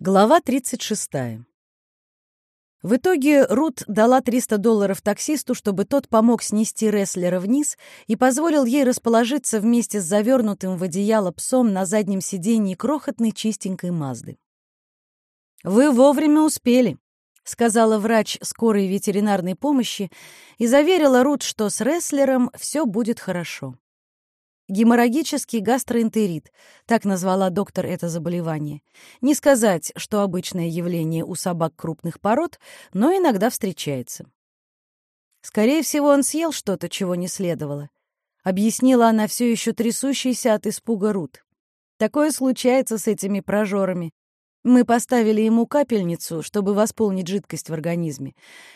Глава 36. В итоге Рут дала 300 долларов таксисту, чтобы тот помог снести рестлера вниз и позволил ей расположиться вместе с завернутым в одеяло псом на заднем сиденье крохотной чистенькой Мазды. «Вы вовремя успели», — сказала врач скорой ветеринарной помощи и заверила Рут, что с рестлером все будет хорошо. Геморрагический гастроэнтерит, так назвала доктор это заболевание. Не сказать, что обычное явление у собак крупных пород, но иногда встречается. Скорее всего, он съел что-то, чего не следовало. Объяснила она все еще трясущейся от испуга Рут. Такое случается с этими прожорами. Мы поставили ему капельницу, чтобы восполнить жидкость в организме,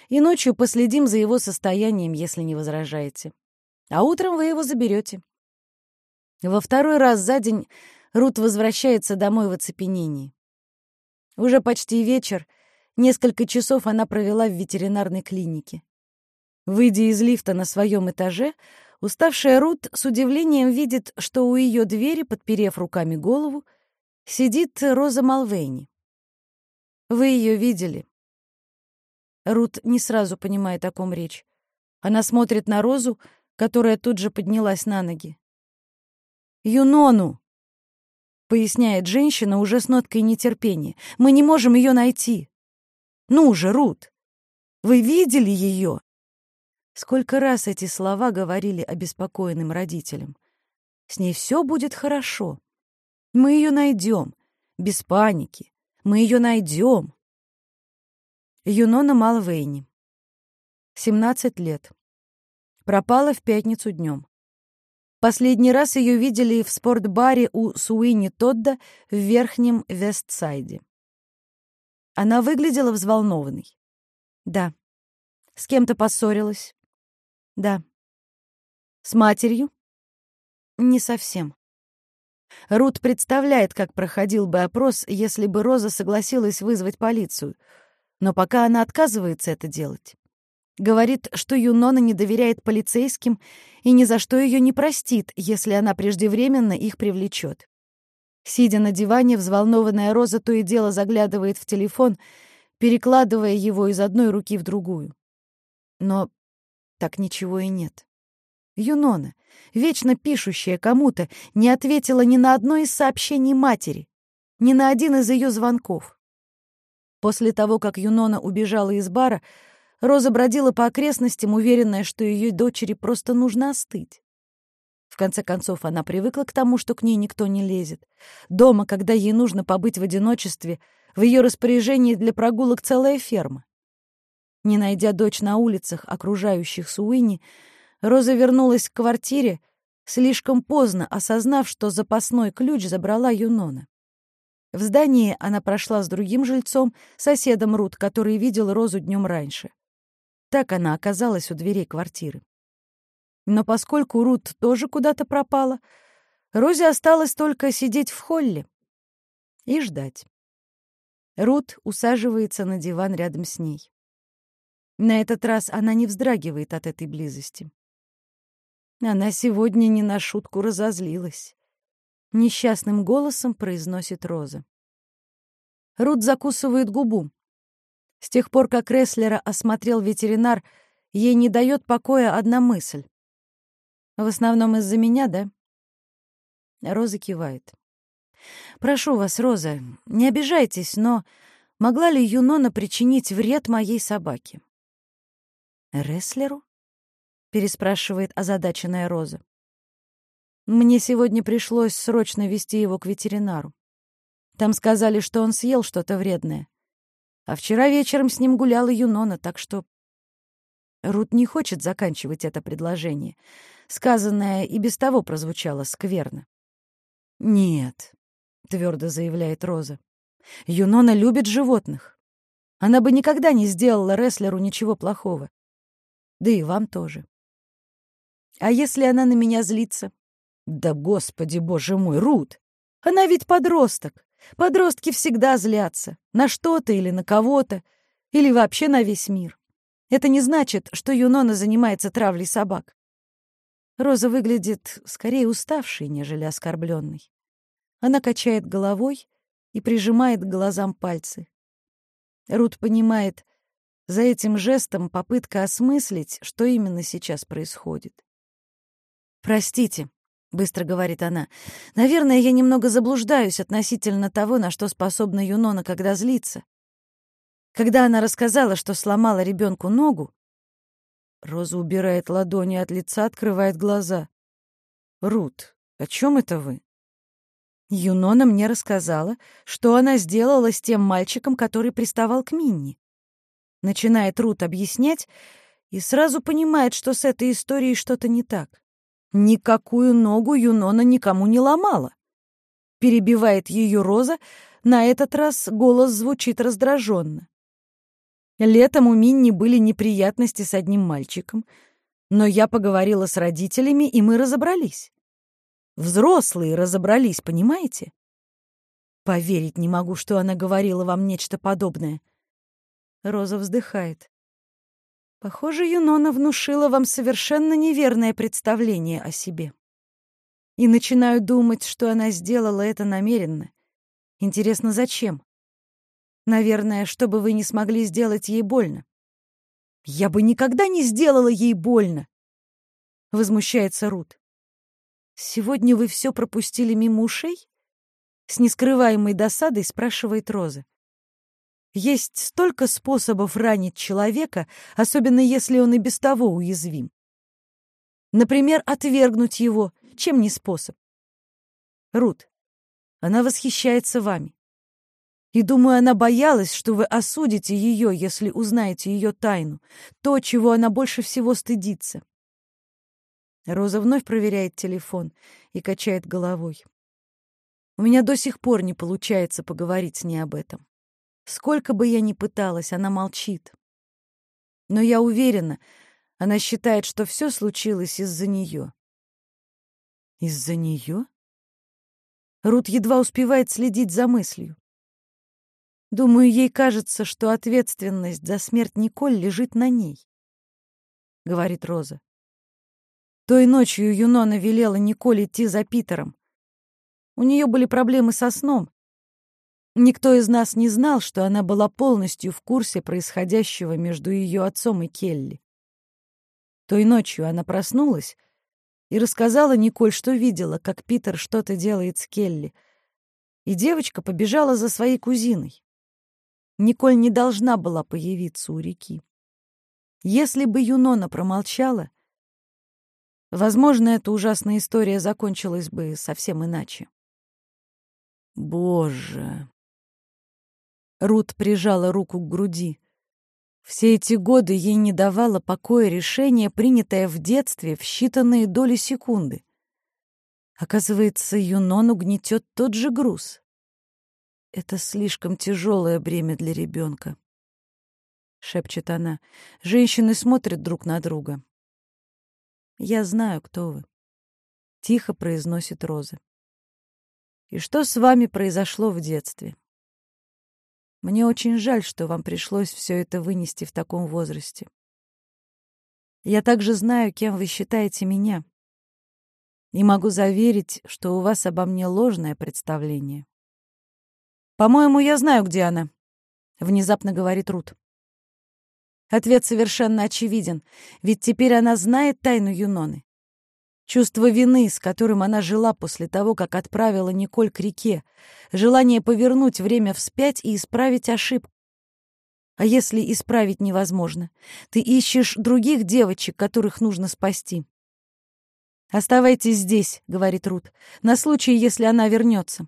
и ночью последим за его состоянием, если не возражаете. А утром вы его заберете. Во второй раз за день Рут возвращается домой в оцепенении. Уже почти вечер, несколько часов она провела в ветеринарной клинике. Выйдя из лифта на своем этаже, уставшая Рут с удивлением видит, что у ее двери, подперев руками голову, сидит Роза Малвейни. Вы ее видели? Рут не сразу понимает, о ком речь. Она смотрит на Розу, которая тут же поднялась на ноги. Юнону!» — поясняет женщина уже с ноткой нетерпения. «Мы не можем ее найти!» «Ну же, Рут! Вы видели ее?» Сколько раз эти слова говорили обеспокоенным родителям. «С ней все будет хорошо. Мы ее найдем. Без паники. Мы ее найдем». Юнона Малвейни. 17 лет. Пропала в пятницу днем. Последний раз ее видели в спортбаре у Суини Тодда в Верхнем Вестсайде. Она выглядела взволнованной. Да. С кем-то поссорилась. Да. С матерью? Не совсем. Рут представляет, как проходил бы опрос, если бы Роза согласилась вызвать полицию. Но пока она отказывается это делать. Говорит, что Юнона не доверяет полицейским и ни за что ее не простит, если она преждевременно их привлечет. Сидя на диване, взволнованная Роза то и дело заглядывает в телефон, перекладывая его из одной руки в другую. Но так ничего и нет. Юнона, вечно пишущая кому-то, не ответила ни на одно из сообщений матери, ни на один из ее звонков. После того, как Юнона убежала из бара, Роза бродила по окрестностям, уверенная, что ее дочери просто нужно остыть. В конце концов, она привыкла к тому, что к ней никто не лезет. Дома, когда ей нужно побыть в одиночестве, в ее распоряжении для прогулок целая ферма. Не найдя дочь на улицах, окружающих Суини, Роза вернулась к квартире, слишком поздно осознав, что запасной ключ забрала Юнона. В здании она прошла с другим жильцом, соседом Рут, который видел Розу днем раньше. Так она оказалась у дверей квартиры. Но поскольку Рут тоже куда-то пропала, Розе осталось только сидеть в холле и ждать. Рут усаживается на диван рядом с ней. На этот раз она не вздрагивает от этой близости. Она сегодня не на шутку разозлилась. Несчастным голосом произносит Роза. Рут закусывает губу. С тех пор, как Ресслера осмотрел ветеринар, ей не дает покоя одна мысль. В основном из-за меня, да? Роза кивает. «Прошу вас, Роза, не обижайтесь, но могла ли Юнона причинить вред моей собаке?» «Рестлеру?» — переспрашивает озадаченная Роза. «Мне сегодня пришлось срочно вести его к ветеринару. Там сказали, что он съел что-то вредное. А вчера вечером с ним гуляла Юнона, так что... Рут не хочет заканчивать это предложение. Сказанное и без того прозвучало скверно. «Нет», — твердо заявляет Роза. «Юнона любит животных. Она бы никогда не сделала рестлеру ничего плохого. Да и вам тоже. А если она на меня злится? Да, господи, боже мой, Рут! Она ведь подросток. Подростки всегда злятся. На что-то или на кого-то. Или вообще на весь мир. Это не значит, что Юнона занимается травлей собак. Роза выглядит скорее уставшей, нежели оскорбленной. Она качает головой и прижимает к глазам пальцы. Рут понимает, за этим жестом попытка осмыслить, что именно сейчас происходит. «Простите», — быстро говорит она, — «наверное, я немного заблуждаюсь относительно того, на что способна Юнона, когда злится. Когда она рассказала, что сломала ребенку ногу, Роза убирает ладони от лица, открывает глаза. «Рут, о чем это вы?» Юнона мне рассказала, что она сделала с тем мальчиком, который приставал к Минни. Начинает Рут объяснять и сразу понимает, что с этой историей что-то не так. Никакую ногу Юнона никому не ломала. Перебивает ее Роза, на этот раз голос звучит раздраженно. Летом у Минни были неприятности с одним мальчиком, но я поговорила с родителями, и мы разобрались. Взрослые разобрались, понимаете? Поверить не могу, что она говорила вам нечто подобное. Роза вздыхает. Похоже, Юнона внушила вам совершенно неверное представление о себе. И начинаю думать, что она сделала это намеренно. Интересно, зачем? Наверное, чтобы вы не смогли сделать ей больно. Я бы никогда не сделала ей больно, возмущается Рут. Сегодня вы все пропустили мимо ушей? С нескрываемой досадой спрашивает Роза. Есть столько способов ранить человека, особенно если он и без того уязвим. Например, отвергнуть его, чем не способ. Рут, она восхищается вами. И думаю, она боялась, что вы осудите ее, если узнаете ее тайну, то, чего она больше всего стыдится. Роза вновь проверяет телефон и качает головой. У меня до сих пор не получается поговорить с ней об этом. Сколько бы я ни пыталась, она молчит. Но я уверена, она считает, что все случилось из-за нее. Из-за нее? Рут едва успевает следить за мыслью. Думаю, ей кажется, что ответственность за смерть Николь лежит на ней, — говорит Роза. Той ночью Юнона велела Николь идти за Питером. У нее были проблемы со сном. Никто из нас не знал, что она была полностью в курсе происходящего между ее отцом и Келли. Той ночью она проснулась и рассказала Николь, что видела, как Питер что-то делает с Келли. И девочка побежала за своей кузиной. Николь не должна была появиться у реки. Если бы Юнона промолчала, возможно, эта ужасная история закончилась бы совсем иначе. Боже! Рут прижала руку к груди. Все эти годы ей не давало покоя решение, принятое в детстве в считанные доли секунды. Оказывается, Юнону гнетет тот же груз. Это слишком тяжелое бремя для ребенка. Шепчет она. Женщины смотрят друг на друга. Я знаю, кто вы. Тихо произносит Роза. И что с вами произошло в детстве? Мне очень жаль, что вам пришлось все это вынести в таком возрасте. Я также знаю, кем вы считаете меня. И могу заверить, что у вас обо мне ложное представление. «По-моему, я знаю, где она», — внезапно говорит Рут. Ответ совершенно очевиден, ведь теперь она знает тайну Юноны. Чувство вины, с которым она жила после того, как отправила Николь к реке, желание повернуть время вспять и исправить ошибку. А если исправить невозможно? Ты ищешь других девочек, которых нужно спасти. «Оставайтесь здесь», — говорит Рут, — «на случай, если она вернется.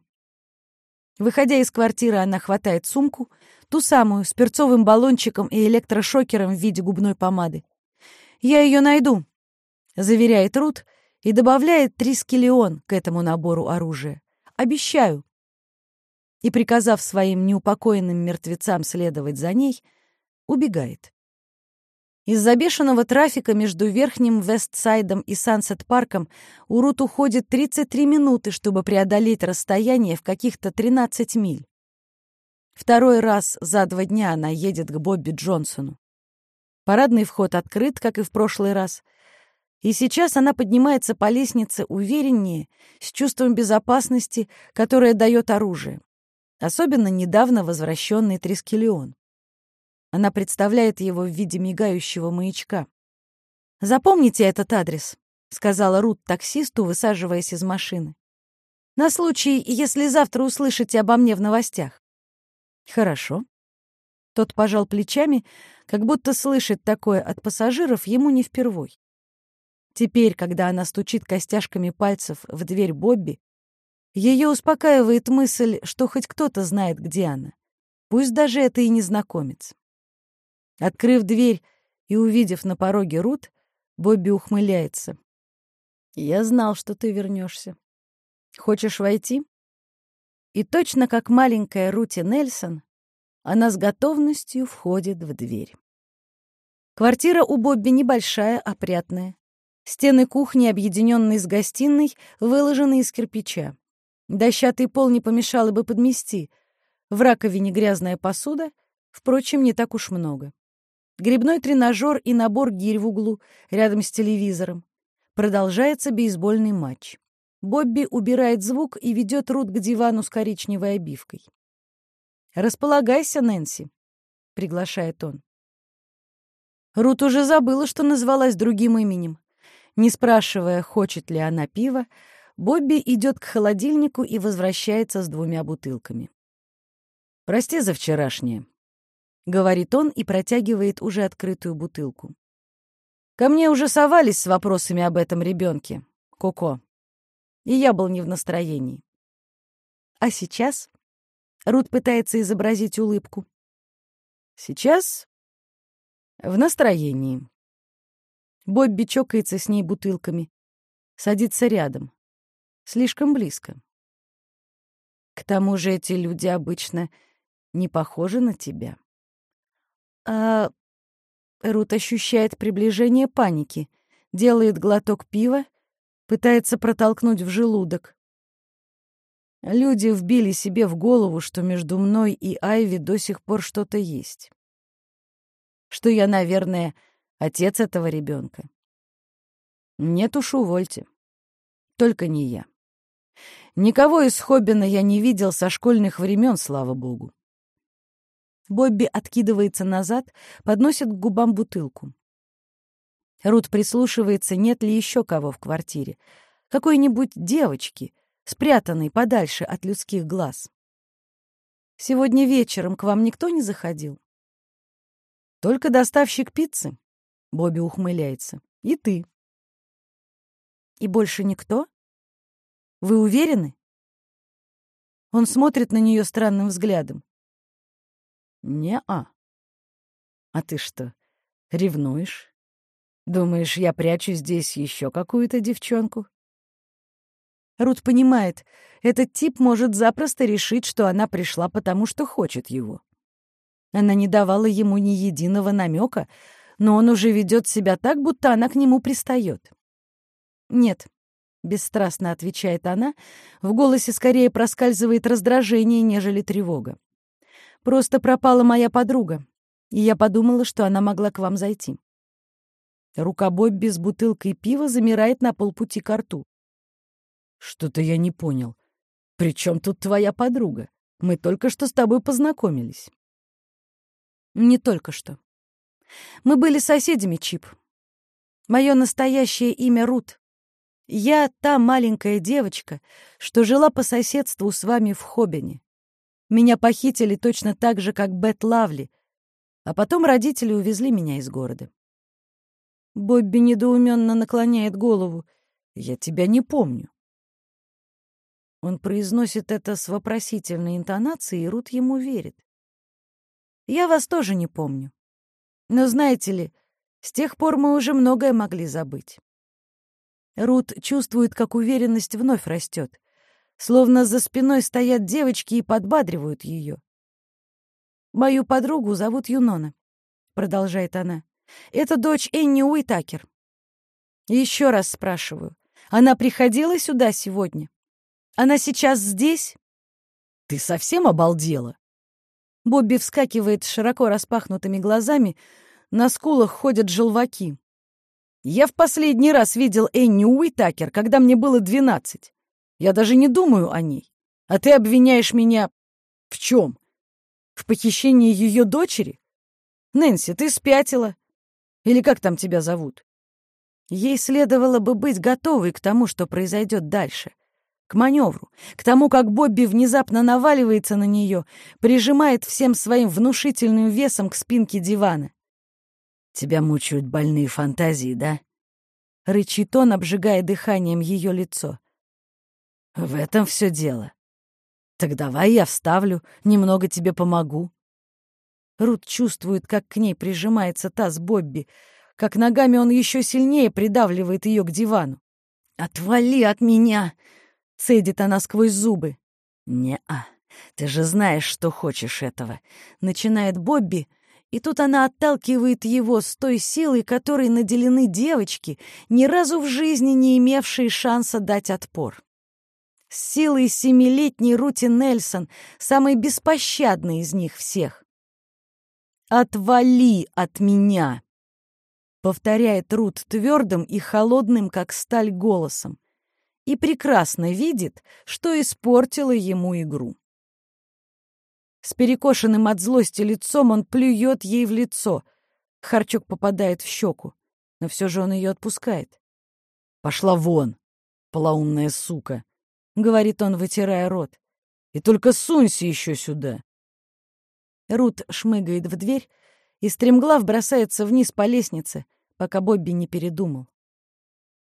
Выходя из квартиры, она хватает сумку, ту самую, с перцовым баллончиком и электрошокером в виде губной помады. «Я ее найду», — заверяет Рут и добавляет три скелеон к этому набору оружия. «Обещаю». И, приказав своим неупокоенным мертвецам следовать за ней, убегает. Из-за бешеного трафика между Верхним Вестсайдом и Сансет-парком у Рут уходит 33 минуты, чтобы преодолеть расстояние в каких-то 13 миль. Второй раз за два дня она едет к Бобби Джонсону. Парадный вход открыт, как и в прошлый раз. И сейчас она поднимается по лестнице увереннее, с чувством безопасности, которое дает оружие. особенно недавно возвращенный Трискелион. Она представляет его в виде мигающего маячка. «Запомните этот адрес», — сказала Рут таксисту, высаживаясь из машины. «На случай, если завтра услышите обо мне в новостях». «Хорошо». Тот пожал плечами, как будто слышать такое от пассажиров ему не впервой. Теперь, когда она стучит костяшками пальцев в дверь Бобби, ее успокаивает мысль, что хоть кто-то знает, где она. Пусть даже это и незнакомец. Открыв дверь и увидев на пороге Рут, Бобби ухмыляется. «Я знал, что ты вернешься. Хочешь войти?» И точно как маленькая Рути Нельсон, она с готовностью входит в дверь. Квартира у Бобби небольшая, опрятная. Стены кухни, объединенные с гостиной, выложены из кирпича. Дощатый пол не помешало бы подмести. В раковине грязная посуда, впрочем, не так уж много. Грибной тренажер и набор гирь в углу, рядом с телевизором. Продолжается бейсбольный матч. Бобби убирает звук и ведет Рут к дивану с коричневой обивкой. «Располагайся, Нэнси», — приглашает он. Рут уже забыла, что назвалась другим именем. Не спрашивая, хочет ли она пива, Бобби идет к холодильнику и возвращается с двумя бутылками. «Прости за вчерашнее», — говорит он и протягивает уже открытую бутылку. «Ко мне уже совались с вопросами об этом ребенке, Коко, и я был не в настроении. А сейчас?» Рут пытается изобразить улыбку. «Сейчас в настроении». Бобби чокается с ней бутылками, садится рядом. Слишком близко. К тому же эти люди обычно не похожи на тебя. А Рут ощущает приближение паники, делает глоток пива, пытается протолкнуть в желудок. Люди вбили себе в голову, что между мной и Айви до сих пор что-то есть. Что я, наверное, отец этого ребенка. Нет уж, увольте. Только не я. Никого из Хоббина я не видел со школьных времен, слава богу. Бобби откидывается назад, подносит к губам бутылку. Рут прислушивается, нет ли еще кого в квартире. Какой-нибудь девочки, спрятанной подальше от людских глаз. Сегодня вечером к вам никто не заходил? Только доставщик пиццы, Бобби ухмыляется. И ты. И больше никто? Вы уверены?» Он смотрит на нее странным взглядом. «Не-а. А ты что, ревнуешь? Думаешь, я прячу здесь еще какую-то девчонку?» Рут понимает, этот тип может запросто решить, что она пришла потому, что хочет его. Она не давала ему ни единого намека, но он уже ведет себя так, будто она к нему пристает. Нет, Бесстрастно отвечает она. В голосе скорее проскальзывает раздражение, нежели тревога. Просто пропала моя подруга, и я подумала, что она могла к вам зайти. Рука Бобби с бутылкой пива замирает на полпути к рту. Что-то я не понял. При чем тут твоя подруга? Мы только что с тобой познакомились. Не только что. Мы были соседями, Чип. Мое настоящее имя Рут. Я та маленькая девочка, что жила по соседству с вами в Хоббине. Меня похитили точно так же, как Бет Лавли, а потом родители увезли меня из города. Бобби недоуменно наклоняет голову. «Я тебя не помню». Он произносит это с вопросительной интонацией, и Рут ему верит. «Я вас тоже не помню. Но знаете ли, с тех пор мы уже многое могли забыть. Рут чувствует, как уверенность вновь растет. Словно за спиной стоят девочки и подбадривают ее. «Мою подругу зовут Юнона», — продолжает она. «Это дочь Энни Уитакер. Еще раз спрашиваю, она приходила сюда сегодня? Она сейчас здесь?» «Ты совсем обалдела?» Бобби вскакивает с широко распахнутыми глазами, на скулах ходят желваки. Я в последний раз видел Энни Уитакер, когда мне было двенадцать. Я даже не думаю о ней. А ты обвиняешь меня В чем? В похищении ее дочери? Нэнси, ты спятила? Или как там тебя зовут? Ей следовало бы быть готовой к тому, что произойдет дальше. К маневру, к тому, как Бобби внезапно наваливается на нее, прижимает всем своим внушительным весом к спинке дивана. «Тебя мучают больные фантазии, да?» Рычит он, обжигая дыханием ее лицо. «В этом все дело. Так давай я вставлю, немного тебе помогу». Рут чувствует, как к ней прижимается таз Бобби, как ногами он еще сильнее придавливает ее к дивану. «Отвали от меня!» — цедит она сквозь зубы. «Не-а, ты же знаешь, что хочешь этого», — начинает Бобби, и тут она отталкивает его с той силой, которой наделены девочки, ни разу в жизни не имевшие шанса дать отпор. С силой семилетней Рути Нельсон, самой беспощадной из них всех. «Отвали от меня!» — повторяет Рут твердым и холодным, как сталь, голосом, и прекрасно видит, что испортила ему игру. С перекошенным от злости лицом он плюет ей в лицо. Харчок попадает в щеку, но все же он ее отпускает. «Пошла вон, полоумная сука!» — говорит он, вытирая рот. «И только сунься еще сюда!» Рут шмыгает в дверь и стремглав бросается вниз по лестнице, пока Бобби не передумал.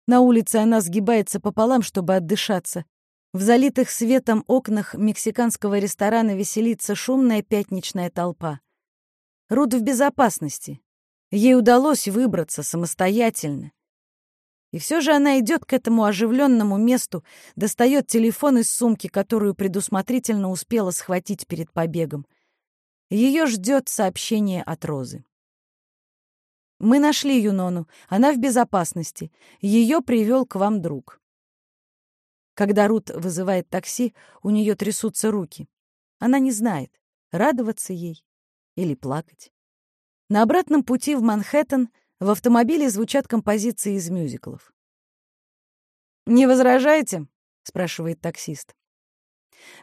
На улице она сгибается пополам, чтобы отдышаться, в залитых светом окнах мексиканского ресторана веселится шумная пятничная толпа. Руд в безопасности. Ей удалось выбраться самостоятельно. И все же она идет к этому оживленному месту, достает телефон из сумки, которую предусмотрительно успела схватить перед побегом. Ее ждет сообщение от Розы. «Мы нашли Юнону. Она в безопасности. Ее привел к вам друг. Когда Рут вызывает такси, у нее трясутся руки. Она не знает, радоваться ей или плакать. На обратном пути в Манхэттен в автомобиле звучат композиции из мюзиклов. «Не возражаете?» — спрашивает таксист.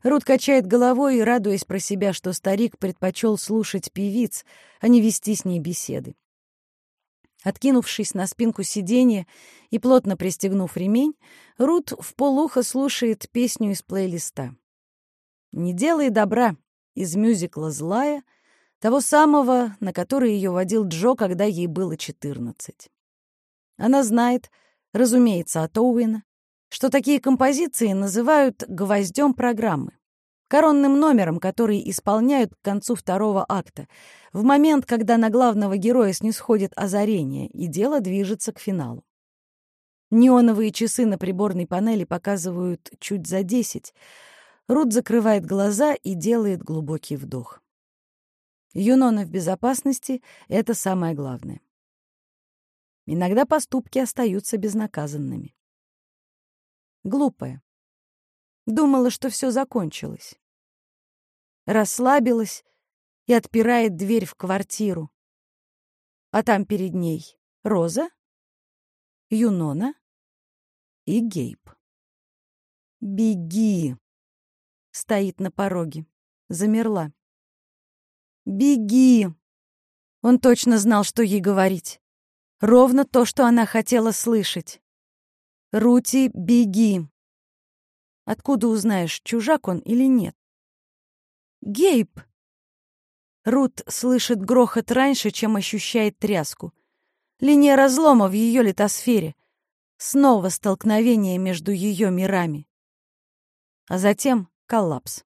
Рут качает головой, радуясь про себя, что старик предпочел слушать певиц, а не вести с ней беседы. Откинувшись на спинку сиденья и плотно пристегнув ремень, Рут в полухо слушает песню из плейлиста. «Не делай добра» из мюзикла «Злая», того самого, на который ее водил Джо, когда ей было 14. Она знает, разумеется, от Оуэна, что такие композиции называют «гвоздем программы» коронным номером, который исполняют к концу второго акта, в момент, когда на главного героя снисходит озарение, и дело движется к финалу. Неоновые часы на приборной панели показывают чуть за десять. Рут закрывает глаза и делает глубокий вдох. Юнона в безопасности — это самое главное. Иногда поступки остаются безнаказанными. Глупая. Думала, что все закончилось. Расслабилась и отпирает дверь в квартиру. А там перед ней Роза, Юнона и Гейб. «Беги!» — стоит на пороге. Замерла. «Беги!» Он точно знал, что ей говорить. Ровно то, что она хотела слышать. «Рути, беги!» Откуда узнаешь, чужак он или нет? Гейб! Рут слышит грохот раньше, чем ощущает тряску. Линия разлома в ее литосфере. Снова столкновение между ее мирами. А затем коллапс.